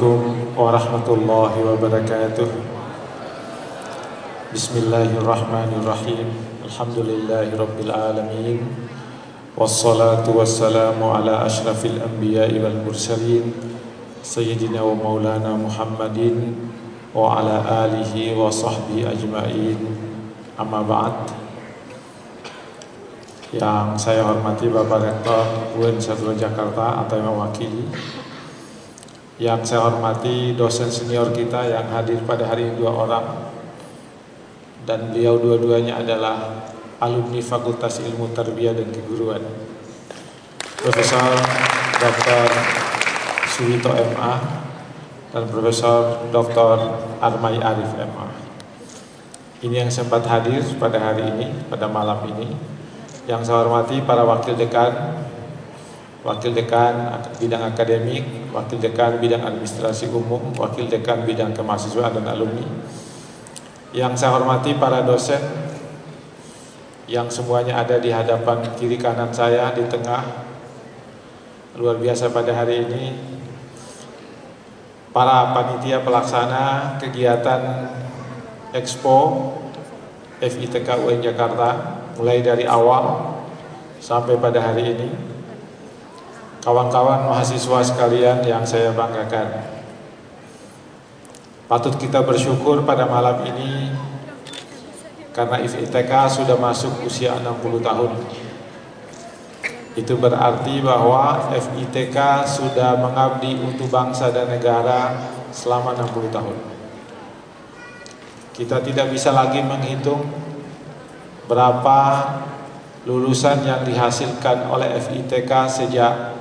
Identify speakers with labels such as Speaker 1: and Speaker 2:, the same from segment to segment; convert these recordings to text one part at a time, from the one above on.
Speaker 1: Assalamualaikum warahmatullahi wabarakatuh. Bismillahirrahmanirrahim. Alhamdulillahi rabbil alamin. Wassalatu wassalamu ala ashrafil anbiya'i wal mursalin Sayyidina wa maulana Muhammadin Wa ala alihi wa sahbihi ajma'in. Amma ba'd. Yang saya hormati Bapak Rektor UIN Satwa Jakarta atau yang mewakili yang saya hormati dosen senior kita yang hadir pada hari ini dua orang dan beliau dua-duanya adalah alumni Fakultas Ilmu Tarbiyah dan Keguruan Profesor Dr. Suwito MA dan Profesor Dr. Armai Arif MA ini yang sempat hadir pada hari ini, pada malam ini yang saya hormati para wakil dekan Wakil Dekan Bidang Akademik, Wakil Dekan Bidang Administrasi Umum, Wakil Dekan Bidang Kemahasiswaan dan Alumni. Yang saya hormati para dosen yang semuanya ada di hadapan kiri kanan saya di tengah. Luar biasa pada hari ini. Para panitia pelaksana kegiatan Expo FITK UN Jakarta mulai dari awal sampai pada hari ini kawan-kawan mahasiswa sekalian yang saya banggakan. Patut kita bersyukur pada malam ini karena IFITK sudah masuk usia 60 tahun. Itu berarti bahwa FITK sudah mengabdi untuk bangsa dan negara selama 60 tahun. Kita tidak bisa lagi menghitung berapa lulusan yang dihasilkan oleh FITK sejak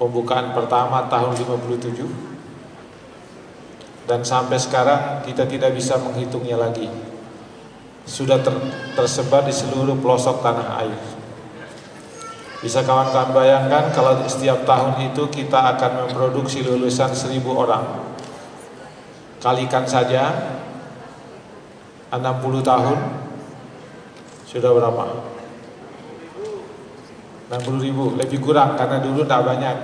Speaker 1: pembukaan pertama tahun 57 dan sampai sekarang kita tidak bisa menghitungnya lagi. Sudah ter tersebar di seluruh pelosok tanah air. Bisa kawan-kawan bayangkan kalau setiap tahun itu kita akan memproduksi lulusan seribu orang. Kalikan saja 60 tahun sudah berapa 60 ribu lebih kurang karena dulu tidak banyak.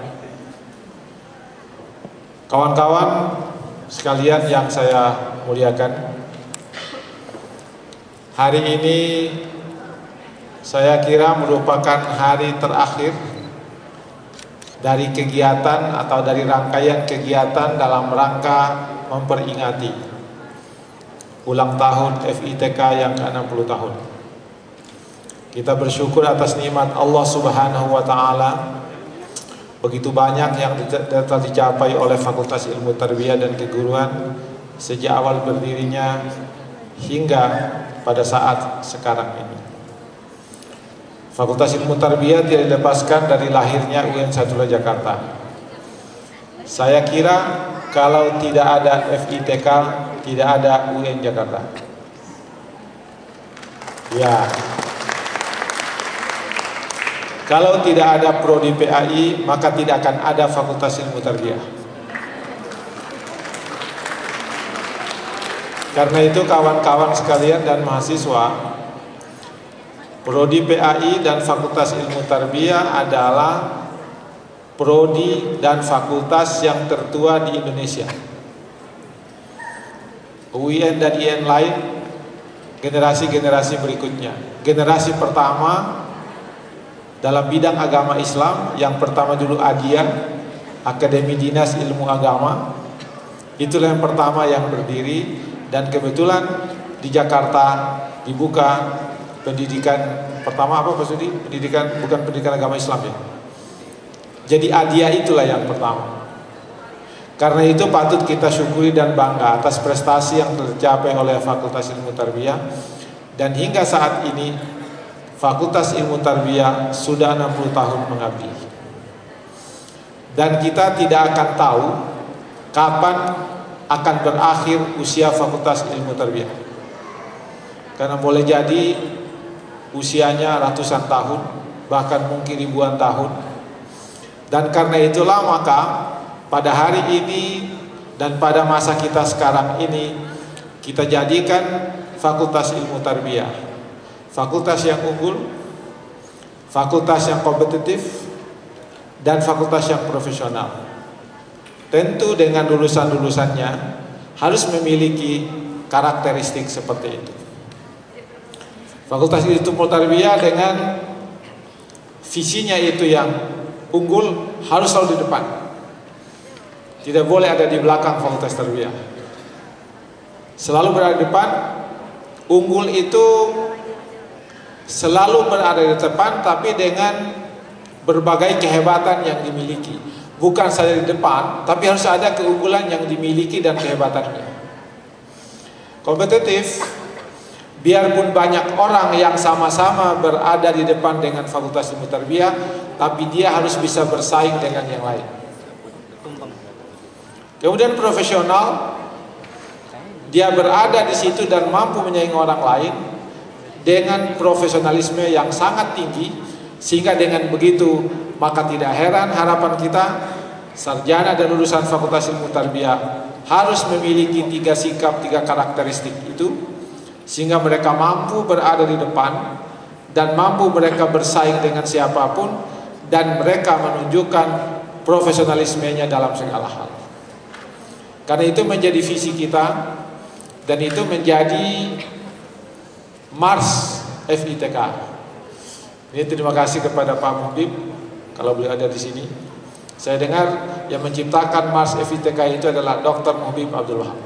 Speaker 1: Kawan-kawan sekalian yang saya muliakan hari ini saya kira merupakan hari terakhir dari kegiatan atau dari rangkaian kegiatan dalam rangka memperingati ulang tahun FITK yang ke-60 tahun kita bersyukur atas nikmat Allah Subhanahu wa taala. Begitu banyak yang telah dicapai oleh Fakultas Ilmu Tarbiyah dan Keguruan sejak awal berdirinya hingga pada saat sekarang ini. Fakultas Ilmu Tarbiyah tidak dilepaskan dari lahirnya UIN Satula Jakarta. Saya kira kalau tidak ada FITK, tidak ada UIN Jakarta. Ya, kalau tidak ada prodi PAI, maka tidak akan ada Fakultas Ilmu Tarbiyah. Karena itu kawan-kawan sekalian dan mahasiswa, prodi PAI dan Fakultas Ilmu Tarbiyah adalah prodi dan fakultas yang tertua di Indonesia. UIN dan IN lain generasi-generasi berikutnya. Generasi pertama dalam bidang agama Islam yang pertama dulu Adia Akademi Dinas Ilmu Agama itulah yang pertama yang berdiri dan kebetulan di Jakarta dibuka pendidikan pertama apa Pak Sudi? Pendidikan bukan pendidikan agama Islam ya. Jadi Adia itulah yang pertama. Karena itu patut kita syukuri dan bangga atas prestasi yang tercapai oleh Fakultas Ilmu Tarbiyah dan hingga saat ini Fakultas Ilmu Tarbiyah sudah 60 tahun mengabdi. Dan kita tidak akan tahu kapan akan berakhir usia Fakultas Ilmu Tarbiyah. Karena boleh jadi usianya ratusan tahun, bahkan mungkin ribuan tahun. Dan karena itulah maka pada hari ini dan pada masa kita sekarang ini kita jadikan Fakultas Ilmu Tarbiyah fakultas yang unggul, fakultas yang kompetitif, dan fakultas yang profesional. tentu dengan lulusan-lulusannya harus memiliki karakteristik seperti itu. Fakultas Ilmu Tarbiyah dengan visinya itu yang unggul harus selalu di depan. Tidak boleh ada di belakang Fakultas Tarbiyah. Selalu berada di depan. Unggul itu selalu berada di depan tapi dengan berbagai kehebatan yang dimiliki. Bukan saja di depan, tapi harus ada keunggulan yang dimiliki dan kehebatannya. Kompetitif biarpun banyak orang yang sama-sama berada di depan dengan fakultas ilmu tarbiyah tapi dia harus bisa bersaing dengan yang lain kemudian profesional dia berada di situ dan mampu menyaingi orang lain dengan profesionalisme yang sangat tinggi sehingga dengan begitu maka tidak heran harapan kita sarjana dan lulusan fakultas ilmu tarbiyah harus memiliki tiga sikap, tiga karakteristik itu sehingga mereka mampu berada di depan dan mampu mereka bersaing dengan siapa pun dan mereka menunjukkan profesionalismenya dalam segala hal. Karena itu menjadi visi kita dan itu menjadi Mars FITK. Ini terima kasih kepada Pak Muhib kalau beliau ada di sini. Saya dengar yang menciptakan Mars FITK itu adalah Dr. Muhib Abdul Wahab.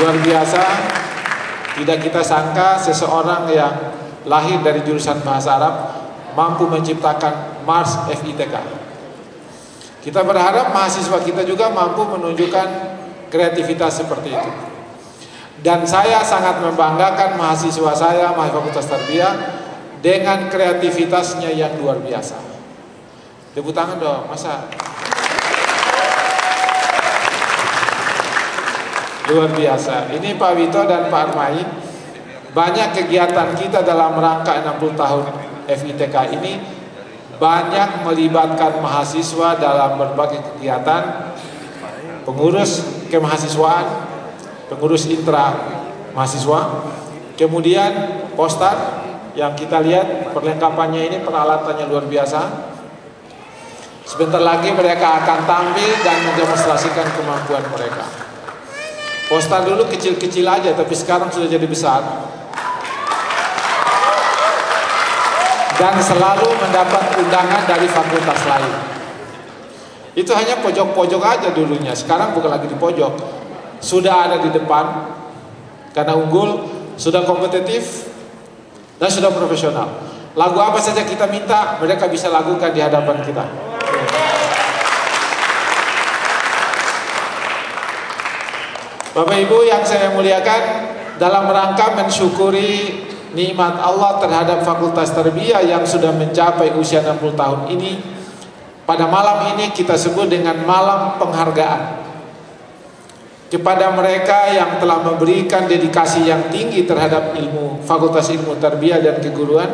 Speaker 1: Luar biasa, tidak kita sangka seseorang yang lahir dari jurusan bahasa Arab mampu menciptakan Mars FITK. Kita berharap mahasiswa kita juga mampu menunjukkan kreativitas seperti itu. Dan saya sangat membanggakan mahasiswa saya, mahasiswa Fakultas Tarbiyah dengan kreativitasnya yang luar biasa. Tepuk tangan dong, masa luar biasa. Ini Pak Wito dan Pak Armai banyak kegiatan kita dalam rangka 60 tahun FITK ini banyak melibatkan mahasiswa dalam berbagai kegiatan pengurus kemahasiswaan, pengurus intra mahasiswa, kemudian poster yang kita lihat perlengkapannya ini peralatannya luar biasa. Sebentar lagi mereka akan tampil dan mendemonstrasikan kemampuan mereka. Poster dulu kecil-kecil aja tapi sekarang sudah jadi besar. Dan selalu mendapat undangan dari fakultas lain. Itu hanya pojok-pojok aja dulunya. Sekarang bukan lagi di pojok. Sudah ada di depan karena unggul, sudah kompetitif dan sudah profesional. Lagu apa saja kita minta, mereka bisa lakukan di hadapan kita. Bapak Ibu yang saya muliakan dalam rangka mensyukuri nikmat Allah terhadap Fakultas Tarbiyah yang sudah mencapai usia 60 tahun ini pada malam ini kita sebut dengan malam penghargaan kepada mereka yang telah memberikan dedikasi yang tinggi terhadap ilmu Fakultas Ilmu Tarbiyah dan Keguruan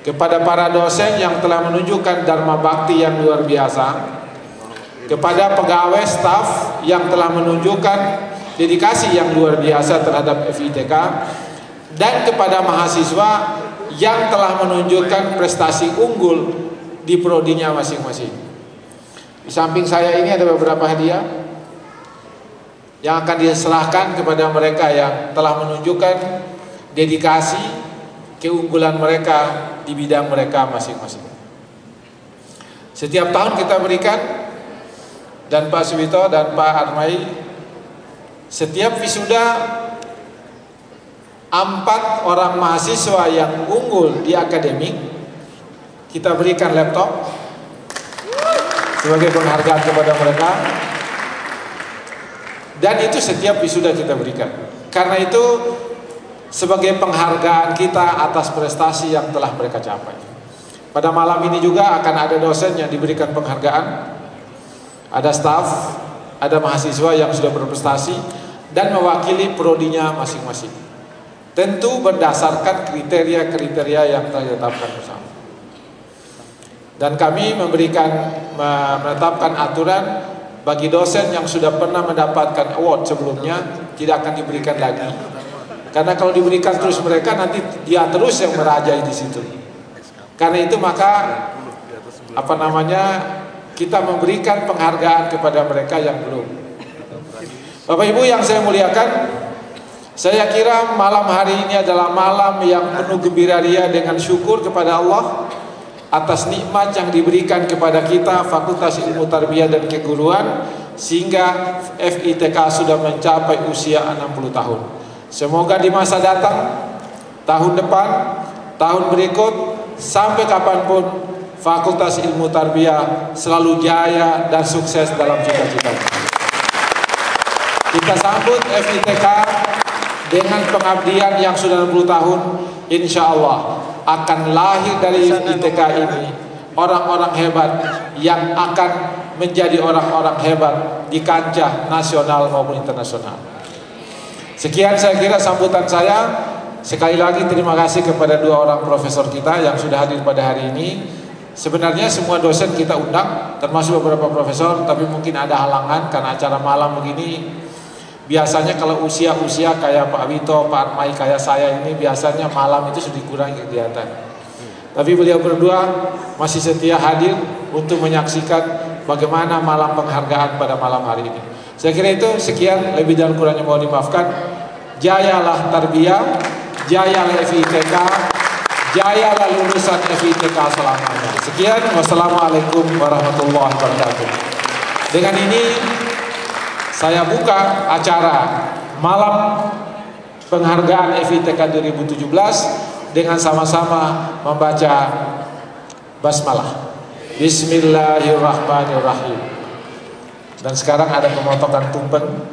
Speaker 1: kepada para dosen yang telah menunjukkan dharma bakti yang luar biasa kepada pegawai staf yang telah menunjukkan dedikasi yang luar biasa terhadap FITK dan kepada mahasiswa yang telah menunjukkan prestasi unggul di prodinya masing-masing. Di samping saya ini ada beberapa hadiah yang akan diserahkan kepada mereka yang telah menunjukkan dedikasi keunggulan mereka di bidang mereka masing-masing. Setiap tahun kita berikan dan Pak Suwito dan Pak Armai setiap wisuda empat orang mahasiswa yang unggul di akademik kita berikan laptop sebagai penghargaan kepada mereka dan itu setiap wisuda kita berikan karena itu sebagai penghargaan kita atas prestasi yang telah mereka capai pada malam ini juga akan ada dosen yang diberikan penghargaan ada staff ada mahasiswa yang sudah berprestasi dan mewakili prodinya masing-masing. Tentu berdasarkan kriteria-kriteria yang telah ditetapkan bersama. Dan kami memberikan menetapkan aturan bagi dosen yang sudah pernah mendapatkan award sebelumnya tidak akan diberikan lagi. Karena kalau diberikan terus mereka nanti dia terus yang merajai di situ. Karena itu maka apa namanya kita memberikan penghargaan kepada mereka yang belum. Bapak Ibu yang saya muliakan, saya kira malam hari ini adalah malam yang penuh gembira ria dengan syukur kepada Allah atas nikmat yang diberikan kepada kita Fakultas Ilmu Tarbiyah dan Keguruan sehingga FITK sudah mencapai usia 60 tahun. Semoga di masa datang, tahun depan, tahun berikut, sampai kapan pun Fakultas Ilmu Tarbiyah selalu jaya dan sukses dalam cita-cita. Kita sambut FITK dengan pengabdian yang sudah 60 tahun insya Allah akan lahir dari ITK ini orang-orang hebat yang akan menjadi orang-orang hebat di kancah nasional maupun internasional. Sekian saya kira sambutan saya. Sekali lagi terima kasih kepada dua orang profesor kita yang sudah hadir pada hari ini. Sebenarnya semua dosen kita undang, termasuk beberapa profesor, tapi mungkin ada halangan karena acara malam begini Biasanya kalau usia-usia kayak Pak Wito, Pak Armai, kayak saya ini biasanya malam itu sudah kurang kegiatan. Tapi beliau berdua masih setia hadir untuk menyaksikan bagaimana malam penghargaan pada malam hari ini. Saya kira itu sekian lebih dan kurangnya mohon dimaafkan. Jayalah tarbiyah, jayalah FITK, jayalah lulusan FITK selamanya. Sekian, wassalamualaikum warahmatullahi wabarakatuh. Dengan ini saya buka acara malam penghargaan FITK 2017 dengan sama-sama membaca basmalah. Bismillahirrahmanirrahim. Dan sekarang ada pemotongan tumpen